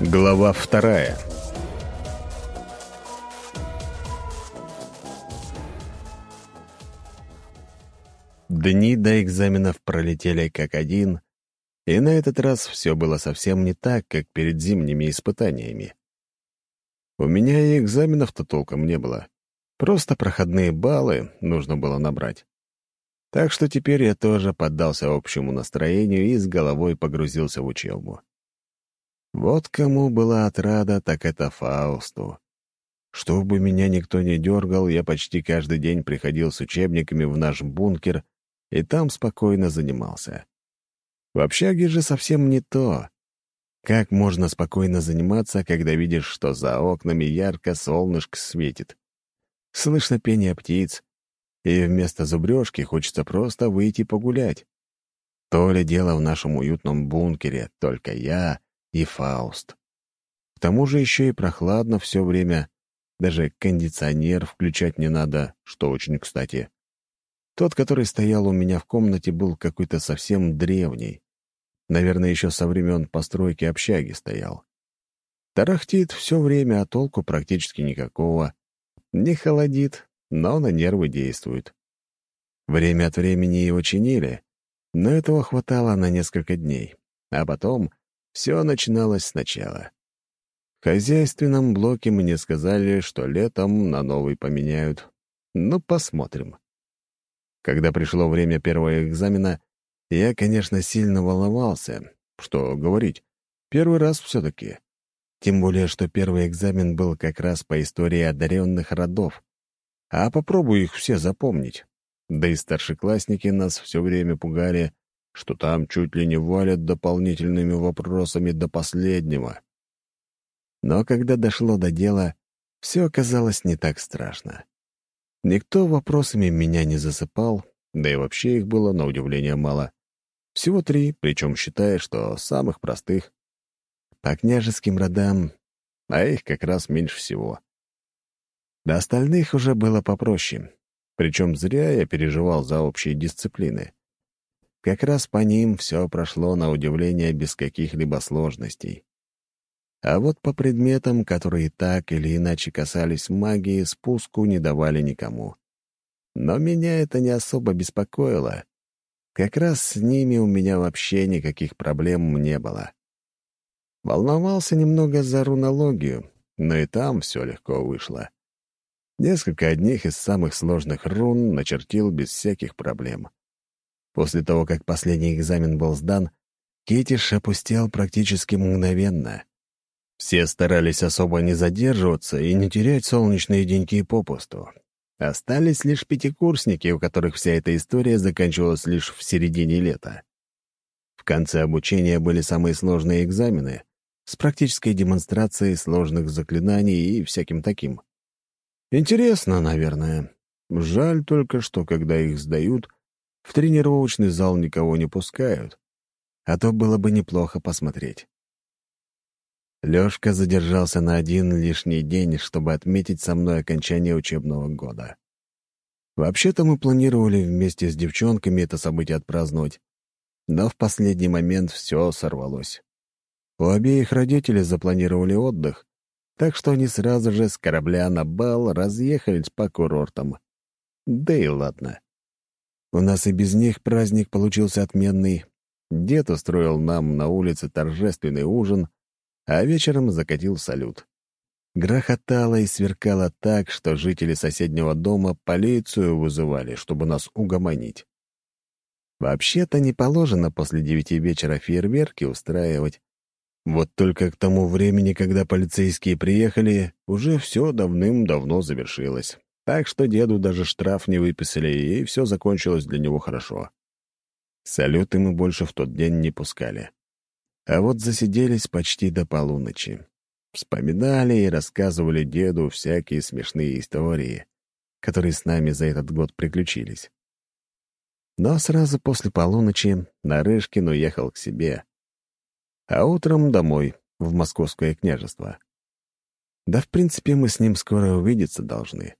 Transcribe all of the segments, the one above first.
Глава вторая Дни до экзаменов пролетели как один, и на этот раз все было совсем не так, как перед зимними испытаниями. У меня и экзаменов-то толком не было. Просто проходные баллы нужно было набрать. Так что теперь я тоже поддался общему настроению и с головой погрузился в учебу. Вот кому была отрада, так это Фаусту. Чтобы меня никто не дергал, я почти каждый день приходил с учебниками в наш бункер и там спокойно занимался. В общаге же совсем не то. Как можно спокойно заниматься, когда видишь, что за окнами ярко солнышко светит? Слышно пение птиц, и вместо зубрежки хочется просто выйти погулять. То ли дело в нашем уютном бункере, только я и Фауст. К тому же еще и прохладно все время, даже кондиционер включать не надо, что очень кстати. Тот, который стоял у меня в комнате, был какой-то совсем древний. Наверное, еще со времен постройки общаги стоял. Тарахтит все время, а толку практически никакого. Не холодит, но на нервы действует. Время от времени его чинили, но этого хватало на несколько дней. А потом все начиналось сначала. В хозяйственном блоке мне сказали, что летом на новый поменяют. Ну, посмотрим. Когда пришло время первого экзамена, я, конечно, сильно волновался. Что говорить, первый раз все-таки. Тем более, что первый экзамен был как раз по истории одаренных родов. А попробую их все запомнить. Да и старшеклассники нас все время пугали, что там чуть ли не валят дополнительными вопросами до последнего. Но когда дошло до дела, все оказалось не так страшно. Никто вопросами меня не засыпал, да и вообще их было, на удивление, мало. Всего три, причем считая, что самых простых. По княжеским родам, а их как раз меньше всего. До остальных уже было попроще. Причем зря я переживал за общие дисциплины. Как раз по ним все прошло на удивление без каких-либо сложностей. А вот по предметам, которые так или иначе касались магии, спуску не давали никому. Но меня это не особо беспокоило. Как раз с ними у меня вообще никаких проблем не было. Волновался немного за рунологию, но и там все легко вышло. Несколько одних из самых сложных рун начертил без всяких проблем. После того, как последний экзамен был сдан, Китиш опустел практически мгновенно. Все старались особо не задерживаться и не терять солнечные деньки попусту. Остались лишь пятикурсники, у которых вся эта история заканчивалась лишь в середине лета. В конце обучения были самые сложные экзамены с практической демонстрацией сложных заклинаний и всяким таким. Интересно, наверное. Жаль только, что когда их сдают, в тренировочный зал никого не пускают. А то было бы неплохо посмотреть. Лёшка задержался на один лишний день, чтобы отметить со мной окончание учебного года. Вообще-то мы планировали вместе с девчонками это событие отпраздновать, но в последний момент все сорвалось. У обеих родителей запланировали отдых, так что они сразу же с корабля на бал разъехались по курортам. Да и ладно. У нас и без них праздник получился отменный. Дед устроил нам на улице торжественный ужин, а вечером закатил салют. Грохотало и сверкало так, что жители соседнего дома полицию вызывали, чтобы нас угомонить. Вообще-то не положено после девяти вечера фейерверки устраивать, вот только к тому времени, когда полицейские приехали, уже все давным-давно завершилось. Так что деду даже штраф не выписали, и все закончилось для него хорошо. Салюты мы больше в тот день не пускали. А вот засиделись почти до полуночи. Вспоминали и рассказывали деду всякие смешные истории, которые с нами за этот год приключились. Но сразу после полуночи Нарышкин уехал к себе, а утром домой, в Московское княжество. Да, в принципе, мы с ним скоро увидеться должны.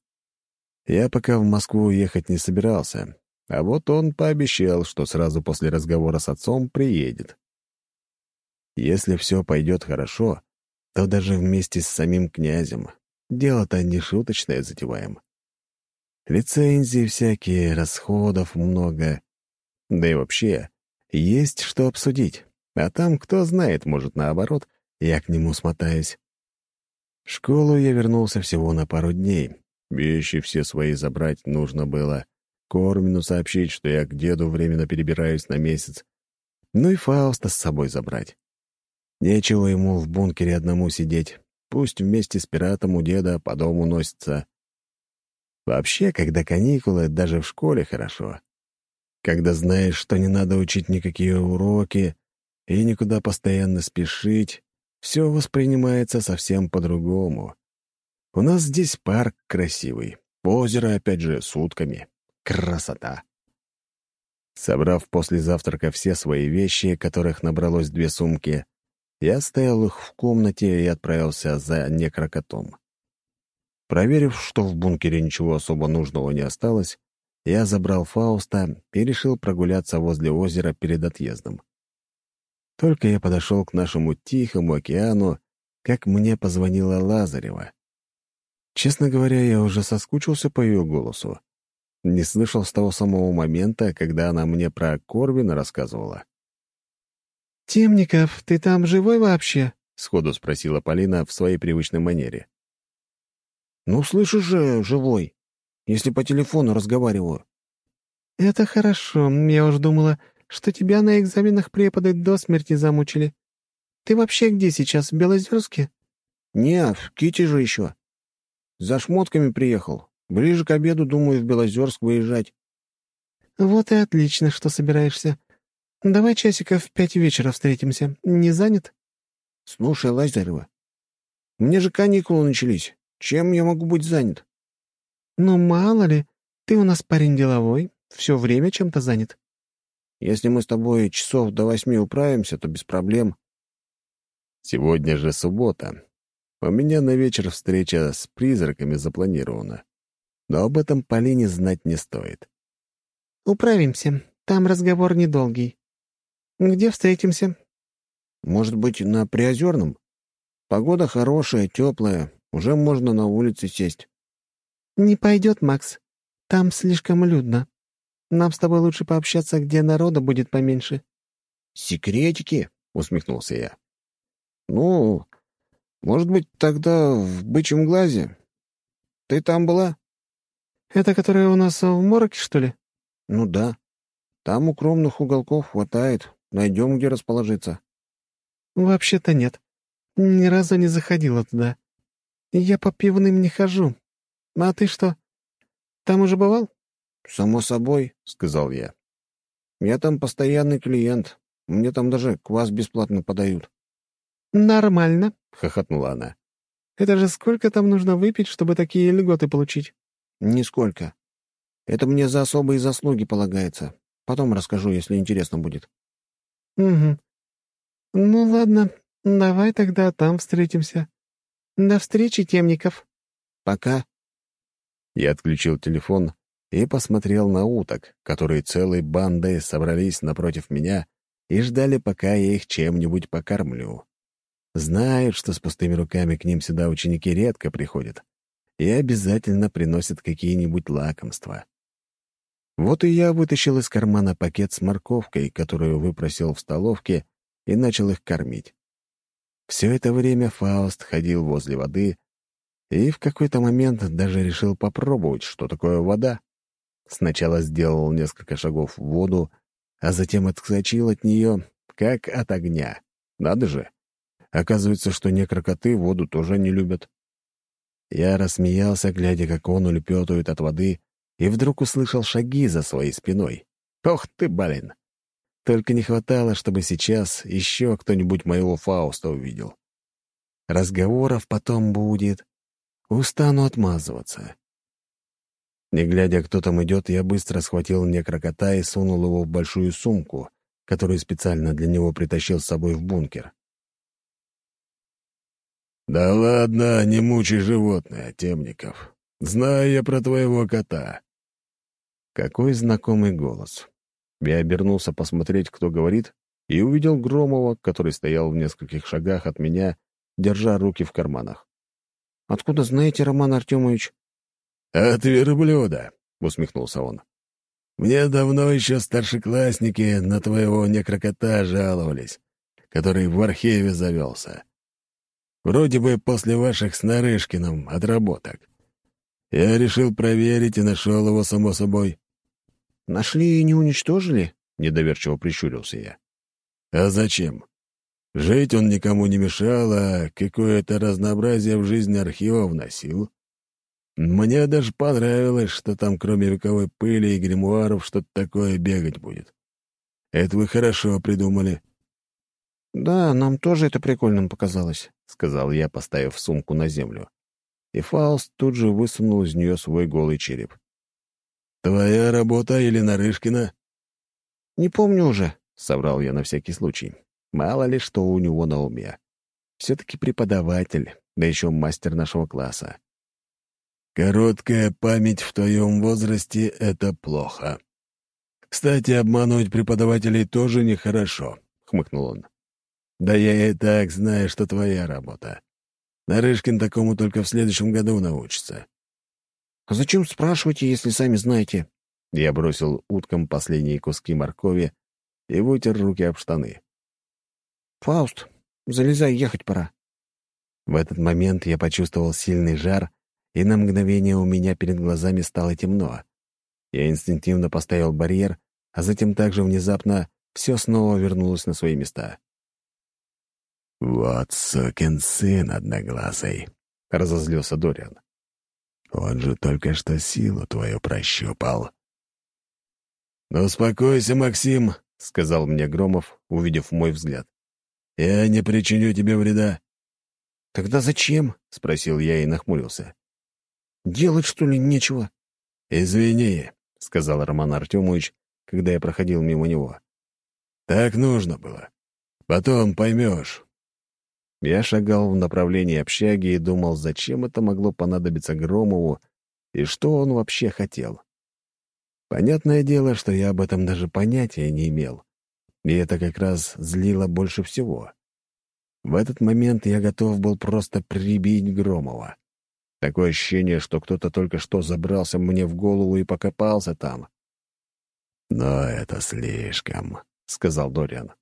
Я пока в Москву уехать не собирался, а вот он пообещал, что сразу после разговора с отцом приедет. Если все пойдет хорошо, то даже вместе с самим князем. Дело-то не шуточное затеваем. Лицензии всякие, расходов много. Да и вообще, есть что обсудить. А там, кто знает, может, наоборот, я к нему смотаюсь. В школу я вернулся всего на пару дней. Вещи все свои забрать нужно было. Кормину сообщить, что я к деду временно перебираюсь на месяц. Ну и Фауста с собой забрать. Нечего ему в бункере одному сидеть. Пусть вместе с пиратом у деда по дому носится. Вообще, когда каникулы, даже в школе хорошо. Когда знаешь, что не надо учить никакие уроки и никуда постоянно спешить, все воспринимается совсем по-другому. У нас здесь парк красивый, озеро, опять же, сутками. Красота! Собрав после завтрака все свои вещи, которых набралось две сумки, я оставил их в комнате и отправился за некрокотом. Проверив, что в бункере ничего особо нужного не осталось, я забрал Фауста и решил прогуляться возле озера перед отъездом. Только я подошел к нашему Тихому океану, как мне позвонила Лазарева. Честно говоря, я уже соскучился по ее голосу. Не слышал с того самого момента, когда она мне про Корвина рассказывала. «Темников, ты там живой вообще?» — сходу спросила Полина в своей привычной манере. «Ну, слышишь же, живой, если по телефону разговариваю». «Это хорошо. Я уж думала, что тебя на экзаменах преподы до смерти замучили. Ты вообще где сейчас, в Белозерске?» «Не, в Ките же еще. За шмотками приехал. Ближе к обеду, думаю, в Белозерск выезжать». «Вот и отлично, что собираешься. Давай часиков в пять вечера встретимся. Не занят?» «Слушай, Лазарева, мне же каникулы начались. Чем я могу быть занят?» «Ну, мало ли, ты у нас парень деловой, все время чем-то занят». «Если мы с тобой часов до восьми управимся, то без проблем». «Сегодня же суббота. У меня на вечер встреча с призраками запланирована. Но об этом Полине знать не стоит». «Управимся. Там разговор недолгий. «Где встретимся?» «Может быть, на Приозерном? Погода хорошая, теплая, уже можно на улице сесть». «Не пойдет, Макс. Там слишком людно. Нам с тобой лучше пообщаться, где народа будет поменьше». «Секретики?» — усмехнулся я. «Ну, может быть, тогда в бычьем глазе? Ты там была?» «Это которая у нас в мороке, что ли?» «Ну да. Там укромных уголков хватает. Найдем, где расположиться». «Вообще-то нет. Ни разу не заходила туда. Я по пивным не хожу. А ты что, там уже бывал?» «Само собой», — сказал я. «Я там постоянный клиент. Мне там даже квас бесплатно подают». «Нормально», — хохотнула она. «Это же сколько там нужно выпить, чтобы такие льготы получить?» «Нисколько. Это мне за особые заслуги полагается. Потом расскажу, если интересно будет». «Угу. Ну ладно, давай тогда там встретимся. До встречи, Темников». «Пока». Я отключил телефон и посмотрел на уток, которые целой бандой собрались напротив меня и ждали, пока я их чем-нибудь покормлю. Знают, что с пустыми руками к ним сюда ученики редко приходят и обязательно приносят какие-нибудь лакомства. Вот и я вытащил из кармана пакет с морковкой, которую выпросил в столовке, и начал их кормить. Все это время Фауст ходил возле воды и в какой-то момент даже решил попробовать, что такое вода. Сначала сделал несколько шагов в воду, а затем отскочил от нее, как от огня. Надо же! Оказывается, что некрокоты воду тоже не любят. Я рассмеялся, глядя, как он улепетывает от воды, и вдруг услышал шаги за своей спиной. «Ох ты, блин!» Только не хватало, чтобы сейчас еще кто-нибудь моего Фауста увидел. Разговоров потом будет. Устану отмазываться. Не глядя, кто там идет, я быстро схватил некрокота и сунул его в большую сумку, которую специально для него притащил с собой в бункер. «Да ладно, не мучай животное, Темников. Знаю я про твоего кота. Какой знакомый голос. Я обернулся посмотреть, кто говорит, и увидел Громова, который стоял в нескольких шагах от меня держа руки в карманах. «Откуда знаете, Роман Артемович?» «От верблюда», — усмехнулся он. «Мне давно еще старшеклассники на твоего некрокота жаловались, который в архиве завелся. Вроде бы после ваших с Нарышкиным отработок. Я решил проверить и нашел его, само собой». «Нашли и не уничтожили?» — недоверчиво прищурился я. «А зачем? Жить он никому не мешал, а какое-то разнообразие в жизнь архива вносил. Мне даже понравилось, что там кроме вековой пыли и гримуаров что-то такое бегать будет. Это вы хорошо придумали. «Да, нам тоже это прикольным показалось», — сказал я, поставив сумку на землю. И Фауст тут же высунул из нее свой голый череп. «Твоя работа или Нарышкина?» «Не помню уже», — соврал я на всякий случай. Мало ли что у него на уме. Все-таки преподаватель, да еще мастер нашего класса. Короткая память в твоем возрасте — это плохо. Кстати, обманывать преподавателей тоже нехорошо, — хмыкнул он. Да я и так знаю, что твоя работа. Нарышкин такому только в следующем году научится. «А зачем спрашиваете, если сами знаете?» Я бросил уткам последние куски моркови и вытер руки об штаны. «Фауст, залезай, ехать пора». В этот момент я почувствовал сильный жар и на мгновение у меня перед глазами стало темно. Я инстинктивно поставил барьер, а затем также внезапно все снова вернулось на свои места. «Вот сукин сын одноглазый», — разозлился Дориан. «Он же только что силу твою прощупал». «Ну, успокойся, Максим», — сказал мне Громов, увидев мой взгляд. «Я не причиню тебе вреда». «Тогда зачем?» — спросил я и нахмурился. Делать, что ли, нечего?» «Извини», — сказал Роман Артемович, когда я проходил мимо него. «Так нужно было. Потом поймешь». Я шагал в направлении общаги и думал, зачем это могло понадобиться Громову и что он вообще хотел. Понятное дело, что я об этом даже понятия не имел. И это как раз злило больше всего. В этот момент я готов был просто прибить Громова. Такое ощущение, что кто-то только что забрался мне в голову и покопался там. «Но это слишком», — сказал Дориан.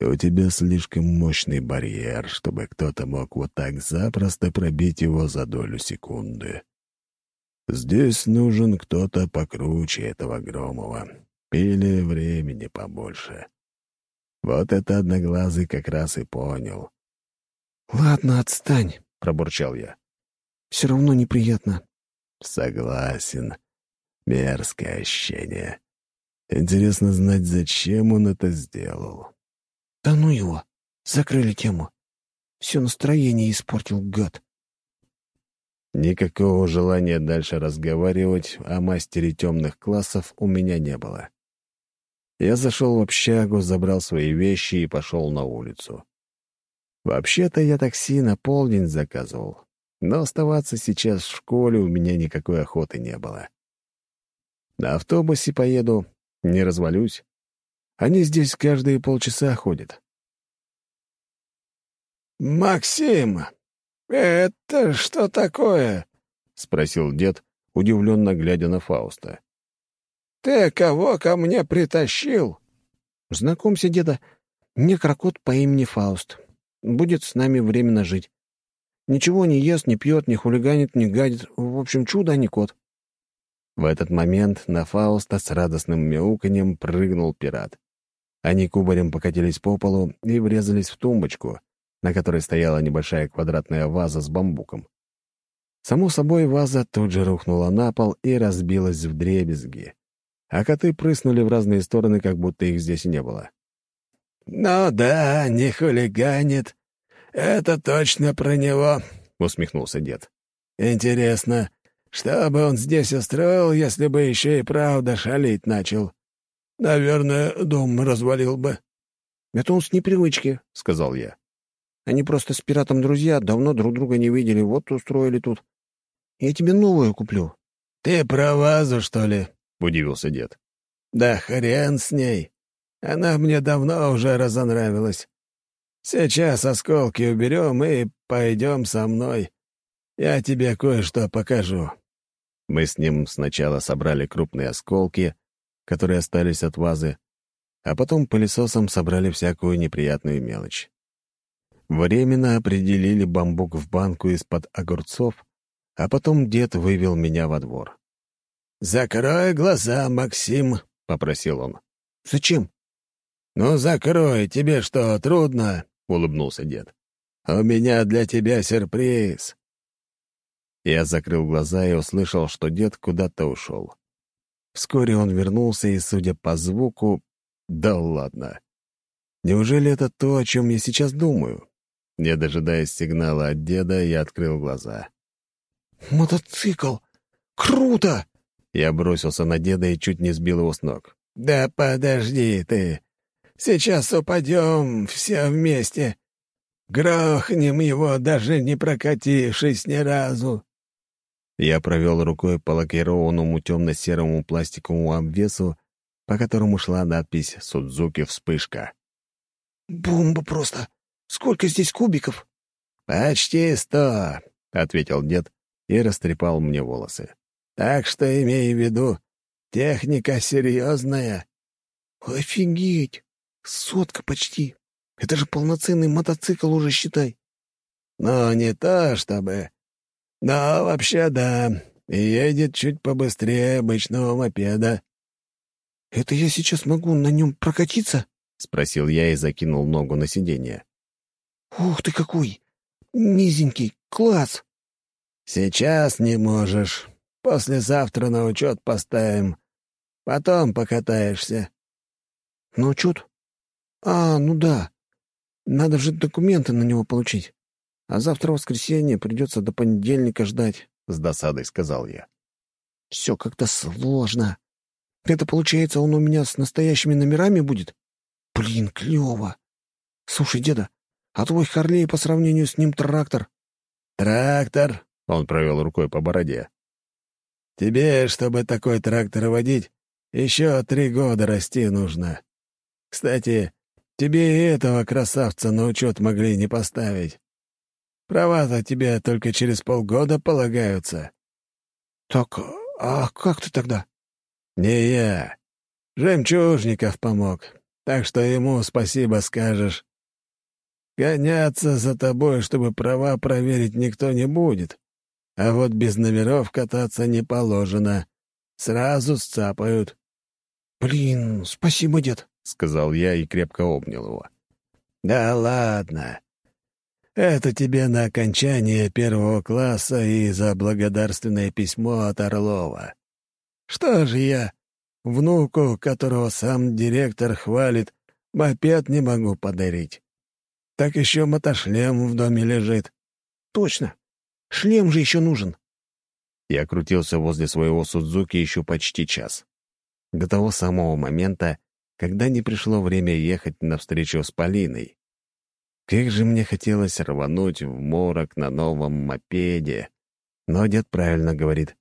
«У тебя слишком мощный барьер, чтобы кто-то мог вот так запросто пробить его за долю секунды. Здесь нужен кто-то покруче этого Громова, или времени побольше. Вот это Одноглазый как раз и понял». «Ладно, отстань», — пробурчал я. Все равно неприятно». «Согласен. Мерзкое ощущение. Интересно знать, зачем он это сделал». «Да ну его! Закрыли тему. Все настроение испортил, гад». Никакого желания дальше разговаривать о мастере темных классов у меня не было. Я зашел в общагу, забрал свои вещи и пошел на улицу. Вообще-то я такси на полдень заказывал, но оставаться сейчас в школе у меня никакой охоты не было. На автобусе поеду, не развалюсь. Они здесь каждые полчаса ходят. «Максим, это что такое?» — спросил дед, удивленно глядя на Фауста. «Ты кого ко мне притащил?» «Знакомься, деда, некрокот по имени Фауст. Будет с нами временно жить. Ничего не ест, не пьет, не хулиганит, не гадит. В общем, чудо, а не кот. В этот момент на Фауста с радостным мяуканьем прыгнул пират. Они кубарем покатились по полу и врезались в тумбочку, на которой стояла небольшая квадратная ваза с бамбуком. Само собой, ваза тут же рухнула на пол и разбилась в дребезги, а коты прыснули в разные стороны, как будто их здесь не было. «Ну да, не хулиганит, «Это точно про него», — усмехнулся дед. «Интересно, что бы он здесь устроил, если бы еще и правда шалить начал? Наверное, дом развалил бы». «Это он с непривычки», — сказал я. «Они просто с пиратом друзья, давно друг друга не видели, вот устроили тут. Я тебе новую куплю». «Ты про вазу, что ли?» — удивился дед. «Да хрен с ней. Она мне давно уже разонравилась. Сейчас осколки уберем и пойдем со мной. Я тебе кое-что покажу». Мы с ним сначала собрали крупные осколки, которые остались от вазы, а потом пылесосом собрали всякую неприятную мелочь. Временно определили бамбук в банку из-под огурцов, а потом дед вывел меня во двор. «Закрой глаза, Максим», — попросил он. «Зачем?» «Ну, закрой, тебе что, трудно?» — улыбнулся дед. «У меня для тебя сюрприз». Я закрыл глаза и услышал, что дед куда-то ушел. Вскоре он вернулся, и, судя по звуку, да ладно. Неужели это то, о чем я сейчас думаю? Не дожидаясь сигнала от деда, я открыл глаза. «Мотоцикл! Круто!» Я бросился на деда и чуть не сбил его с ног. «Да подожди ты! Сейчас упадем все вместе. Грохнем его, даже не прокатившись ни разу!» Я провел рукой по лакированному темно-серому пластиковому обвесу, по которому шла надпись «Судзуки Вспышка». «Бомба просто! Сколько здесь кубиков?» «Почти сто», — ответил дед и растрепал мне волосы. «Так что имей в виду, техника серьезная». «Офигеть! Сотка почти! Это же полноценный мотоцикл уже, считай!» «Ну, не то чтобы. Но вообще да, едет чуть побыстрее обычного мопеда». «Это я сейчас могу на нем прокатиться?» — спросил я и закинул ногу на сиденье. «Ух ты какой! Низенький! Класс!» «Сейчас не можешь. Послезавтра на учет поставим. Потом покатаешься». «На учет? А, ну да. Надо же документы на него получить. А завтра воскресенье, придется до понедельника ждать», — с досадой сказал я. «Все как-то сложно. Это, получается, он у меня с настоящими номерами будет? Блин, клево. Слушай, деда, а твой Харлей по сравнению с ним трактор?» «Трактор?» — он провел рукой по бороде. «Тебе, чтобы такой трактор водить, еще три года расти нужно. Кстати, тебе и этого красавца на учет могли не поставить. Права-то тебе только через полгода полагаются». «Так, а как ты тогда?» «Не я. Жемчужников помог, так что ему спасибо скажешь. Гоняться за тобой, чтобы права проверить, никто не будет. А вот без номеров кататься не положено. Сразу сцапают». «Блин, спасибо, дед», — сказал я и крепко обнял его. «Да ладно. Это тебе на окончание первого класса и за благодарственное письмо от Орлова. Что же я, внуку, которого сам директор хвалит, мопед не могу подарить? Так еще мотошлем в доме лежит. Точно. Шлем же еще нужен. Я крутился возле своего Судзуки еще почти час. До того самого момента, когда не пришло время ехать навстречу с Полиной. Как же мне хотелось рвануть в морок на новом мопеде. Но дед правильно говорит,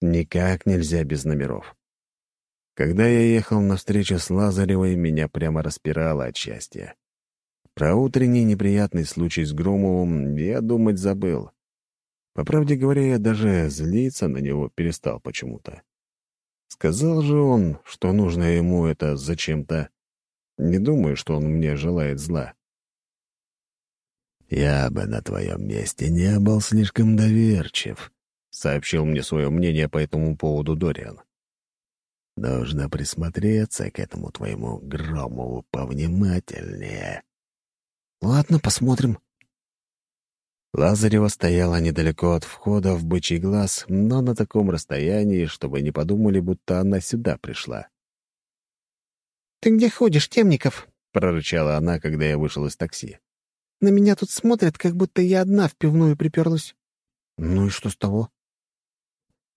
никак нельзя без номеров. Когда я ехал навстречу с Лазаревой, меня прямо распирало от счастья. Про утренний неприятный случай с Громовым я думать забыл. По правде говоря, я даже злиться на него перестал почему-то. Сказал же он, что нужно ему это зачем-то. Не думаю, что он мне желает зла. «Я бы на твоем месте не был слишком доверчив», — сообщил мне свое мнение по этому поводу Дориан. «Нужно присмотреться к этому твоему Громову повнимательнее». «Ладно, посмотрим». Лазарева стояла недалеко от входа в бычий глаз, но на таком расстоянии, чтобы не подумали, будто она сюда пришла. «Ты где ходишь, Темников?» — прорычала она, когда я вышел из такси. На меня тут смотрят, как будто я одна в пивную приперлась». «Ну и что с того?»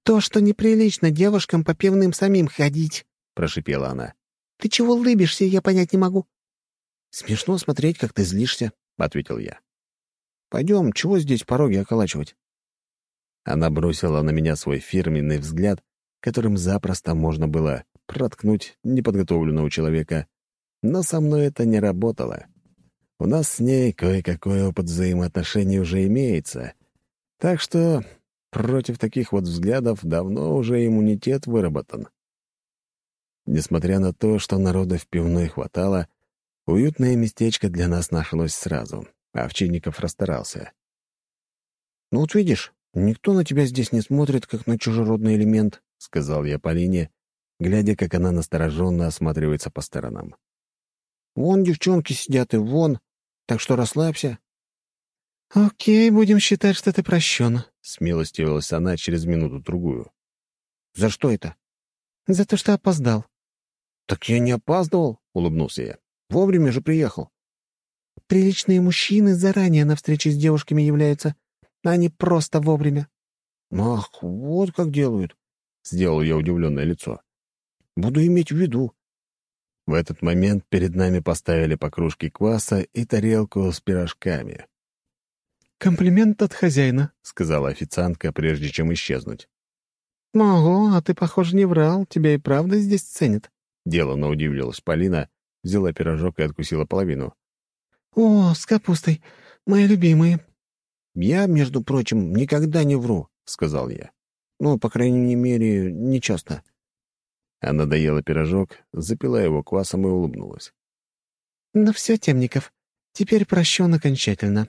«То, что неприлично девушкам по пивным самим ходить», — прошипела она. «Ты чего улыбишься, я понять не могу». «Смешно смотреть, как ты злишься», — ответил я. «Пойдем, чего здесь пороги околачивать?» Она бросила на меня свой фирменный взгляд, которым запросто можно было проткнуть неподготовленного человека, но со мной это не работало. У нас с ней кое-какой опыт взаимоотношений уже имеется, так что против таких вот взглядов давно уже иммунитет выработан. Несмотря на то, что народа в пивной хватало, уютное местечко для нас нашлось сразу, а Овчинников расстарался. «Ну вот видишь, никто на тебя здесь не смотрит, как на чужеродный элемент», — сказал я Полине, глядя, как она настороженно осматривается по сторонам. «Вон девчонки сидят и вон, так что расслабься». «Окей, будем считать, что ты прощен», — смилостивилась она через минуту-другую. «За что это?» «За то, что опоздал». «Так я не опаздывал», — улыбнулся я. «Вовремя же приехал». «Приличные мужчины заранее на встрече с девушками являются, а не просто вовремя». «Ах, вот как делают», — сделал я удивленное лицо. «Буду иметь в виду». В этот момент перед нами поставили по кружке кваса и тарелку с пирожками. «Комплимент от хозяина», — сказала официантка, прежде чем исчезнуть. «Ого, а ты, похоже, не врал. Тебя и правда здесь ценят». Делано удивилась Полина, взяла пирожок и откусила половину. «О, с капустой. Мои любимые». «Я, между прочим, никогда не вру», — сказал я. «Ну, по крайней мере, не часто». Она доела пирожок, запила его квасом и улыбнулась. «Ну все, Темников, теперь прощен окончательно.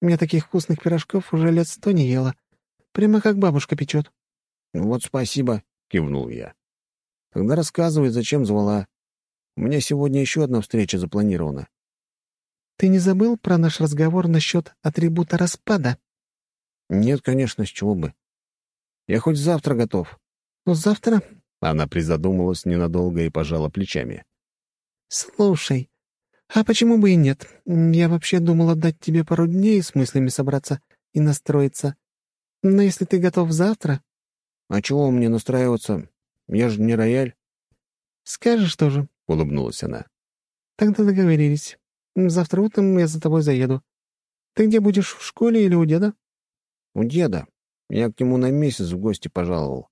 Я таких вкусных пирожков уже лет сто не ела. Прямо как бабушка печет». «Вот спасибо», — кивнул я. «Тогда рассказывай, зачем звала. У меня сегодня еще одна встреча запланирована». «Ты не забыл про наш разговор насчет атрибута распада?» «Нет, конечно, с чего бы. Я хоть завтра готов». «Ну, завтра?» Она призадумалась ненадолго и пожала плечами. «Слушай, а почему бы и нет? Я вообще думала дать тебе пару дней с мыслями собраться и настроиться. Но если ты готов завтра...» «А чего мне настраиваться? Я же не рояль». «Скажешь тоже», — улыбнулась она. «Тогда договорились. Завтра утром я за тобой заеду. Ты где будешь, в школе или у деда?» «У деда. Я к нему на месяц в гости пожаловал.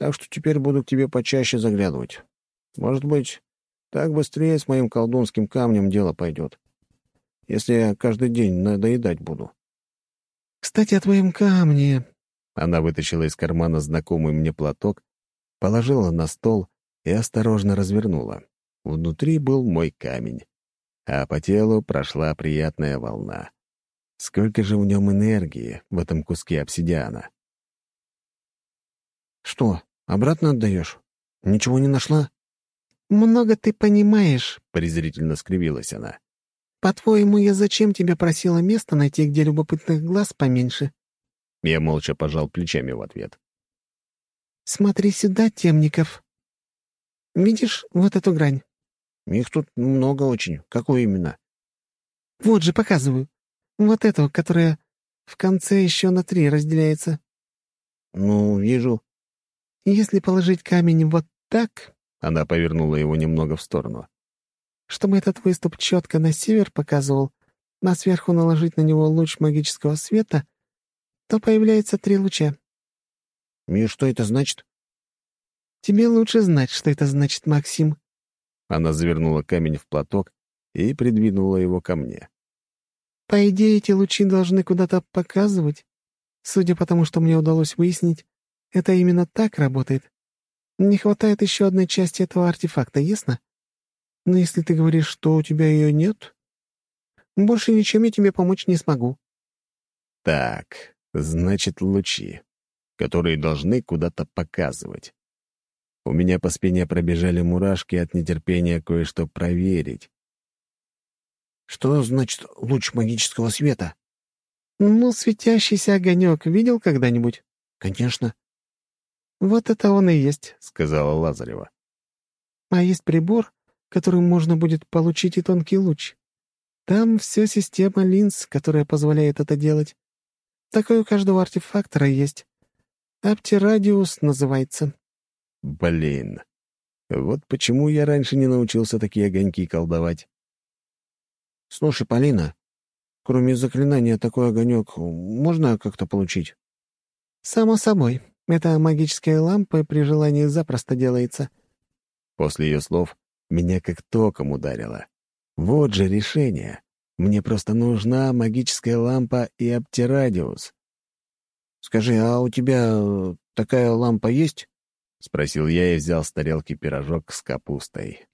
Так что теперь буду к тебе почаще заглядывать. Может быть, так быстрее с моим колдунским камнем дело пойдет. Если я каждый день надоедать буду. «Кстати, о твоем камне...» Она вытащила из кармана знакомый мне платок, положила на стол и осторожно развернула. Внутри был мой камень, а по телу прошла приятная волна. Сколько же в нем энергии, в этом куске обсидиана. «Что, обратно отдаешь? Ничего не нашла?» «Много ты понимаешь», — презрительно скривилась она. «По-твоему, я зачем тебе просила место найти, где любопытных глаз поменьше?» Я молча пожал плечами в ответ. «Смотри сюда, Темников. Видишь вот эту грань?» «Их тут много очень. Какую именно?» «Вот же, показываю. Вот эту, которая в конце еще на три разделяется». «Ну, вижу». «Если положить камень вот так, она повернула его немного в сторону. «Чтобы этот выступ четко на север показывал, а сверху наложить на него луч магического света, то появляется три луча». «И что это значит?» «Тебе лучше знать, что это значит, Максим». Она завернула камень в платок и придвинула его ко мне. «По идее, эти лучи должны куда-то показывать. Судя по тому, что мне удалось выяснить, это именно так работает. Не хватает еще одной части этого артефакта, ясно? Но если ты говоришь, что у тебя ее нет, больше ничем я тебе помочь не смогу». «Так, значит, лучи, которые должны куда-то показывать. У меня по спине пробежали мурашки от нетерпения кое-что проверить. «Что значит луч магического света?» «Ну, светящийся огонек видел когда-нибудь?» «Конечно. «Вот это он и есть», — сказала Лазарева. «А есть прибор, которым можно будет получить и тонкий луч. Там вся система линз, которая позволяет это делать. Такой у каждого артефактора есть. Аптирадиус называется». «Блин, вот почему я раньше не научился такие огоньки колдовать». «Слушай, Полина, кроме заклинания такой огонек можно как-то получить?» «Само собой», эта магическая лампа при желании запросто делается». После ее слов меня как током ударило. Вот же решение. Мне просто нужна магическая лампа и оптирадиус. Скажи, а у тебя э, такая лампа есть?» — спросил я и взял с тарелки пирожок с капустой.